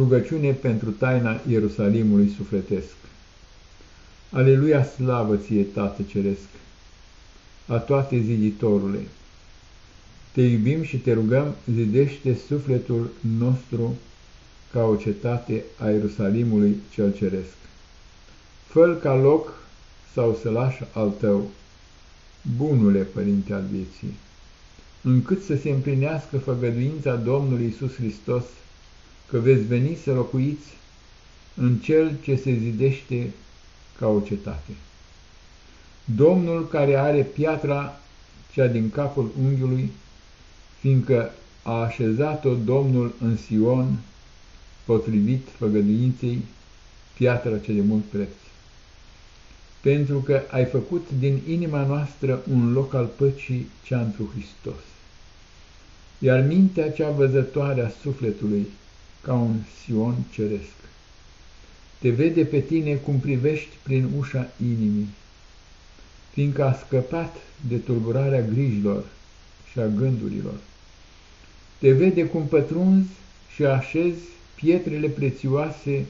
Rugăciune pentru taina Ierusalimului sufletesc. Aleluia, slavă ție, Tată Ceresc, a toate ziditorule! Te iubim și te rugăm, zidește sufletul nostru ca o cetate a Ierusalimului cel Ceresc. fă ca loc sau să lași al tău, bunule Părinte al vieții, încât să se împlinească făgăduința Domnului Isus Hristos, că veți veni să locuiți în cel ce se zidește ca o cetate. Domnul care are piatra cea din capul unghiului, fiindcă a așezat-o Domnul în Sion, potrivit făgăduinței, piatra cea de mult preț. Pentru că ai făcut din inima noastră un loc al păcii cea întru Hristos. Iar mintea cea văzătoare a sufletului, ca un Sion ceresc. Te vede pe tine cum privești prin ușa inimii, fiindcă a scăpat de tulburarea grijilor și a gândurilor. Te vede cum pătrunzi și așezi pietrele prețioase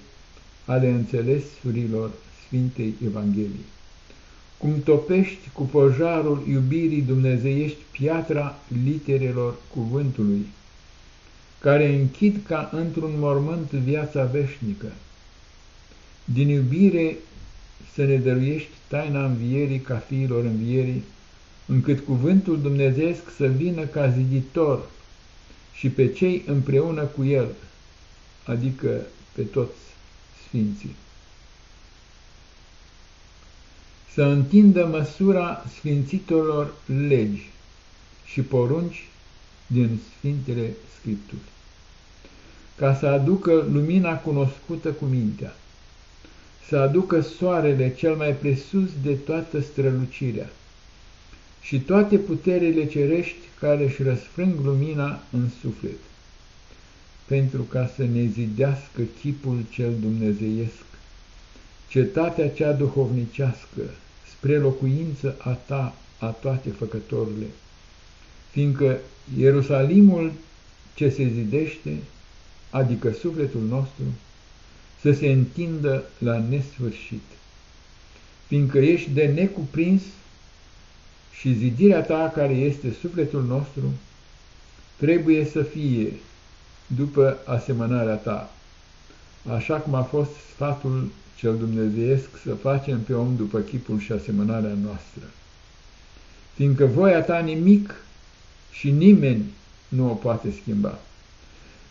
ale înțelesurilor Sfintei Evangheliei. Cum topești cu pojarul iubirii dumnezeiești piatra literelor cuvântului, care închid ca într-un mormânt viața veșnică. Din iubire să ne dăruiești taina învierii ca fiilor învierii, încât cuvântul dumnezeesc să vină ca ziditor și pe cei împreună cu el, adică pe toți sfinții. Să întindă măsura sfințitorilor legi și porunci din Sfintele Scripturi, ca să aducă lumina cunoscută cu mintea, să aducă soarele cel mai presus de toată strălucirea și toate puterile cerești care își răsfrâng lumina în suflet, pentru ca să ne zidească chipul cel dumnezeiesc, cetatea cea duhovnicească, spre locuință a ta, a toate făcătorile, fiindcă Ierusalimul ce se zidește, adică sufletul nostru, să se întindă la nesfârșit, fiindcă ești de necuprins și zidirea ta, care este sufletul nostru, trebuie să fie după asemănarea ta, așa cum a fost sfatul cel dumnezeiesc să facem pe om după chipul și asemănarea noastră. Fiindcă voia ta nimic și nimeni nu o poate schimba.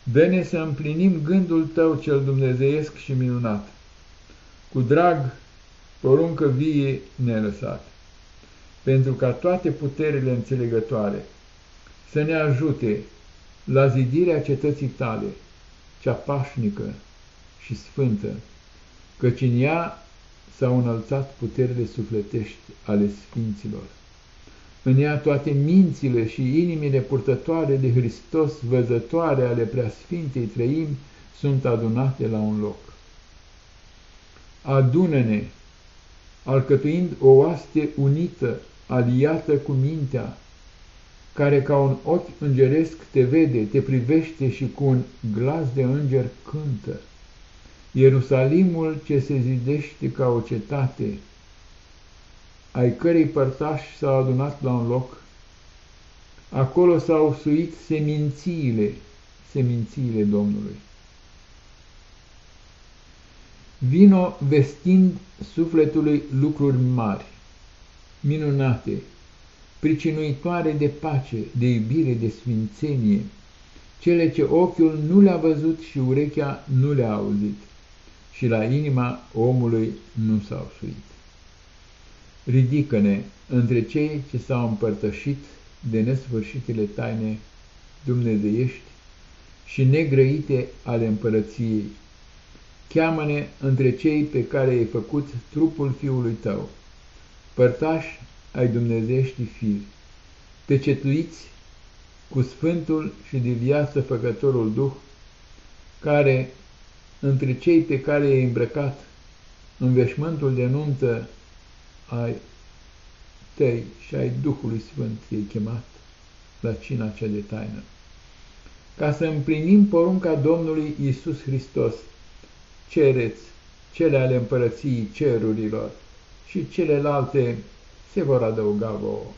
Dă-ne să împlinim gândul tău cel dumnezeiesc și minunat. Cu drag, poruncă vie nelăsat, pentru ca toate puterile înțelegătoare să ne ajute la zidirea cetății tale, cea pașnică și sfântă, căci în ea s-au înălțat puterile sufletești ale sfinților. În ea toate mințile și inimile purtătoare de Hristos, văzătoare ale preasfintei trăimi, sunt adunate la un loc. Adună-ne, alcătuind o oaste unită, aliată cu mintea, care ca un ochi îngeresc te vede, te privește și cu un glas de înger cântă. Ierusalimul ce se zidește ca o cetate, ai cărei părtași s-au adunat la un loc, acolo s-au suit semințiile, semințiile Domnului. Vino vestind sufletului lucruri mari, minunate, pricinuitoare de pace, de iubire, de sfințenie, cele ce ochiul nu le-a văzut și urechea nu le-a auzit și la inima omului nu s-au suit. Ridică-ne între cei ce s-au împărtășit de nesfârșitele taine dumnezeiești și negrăite ale împărăției. Cheamă-ne între cei pe care ai făcut trupul Fiului Tău, părtași ai dumnezeiești firi, pecetuiți cu Sfântul și de viață Făcătorul Duh, care, între cei pe care i-ai îmbrăcat în veșmântul de nuntă ai tăi și ai Duhului Sfânt i-ai chemat la cina cea de taină, ca să împlinim porunca Domnului Isus Hristos. Cereți cele ale împărăției cerurilor și celelalte se vor adăuga vouă.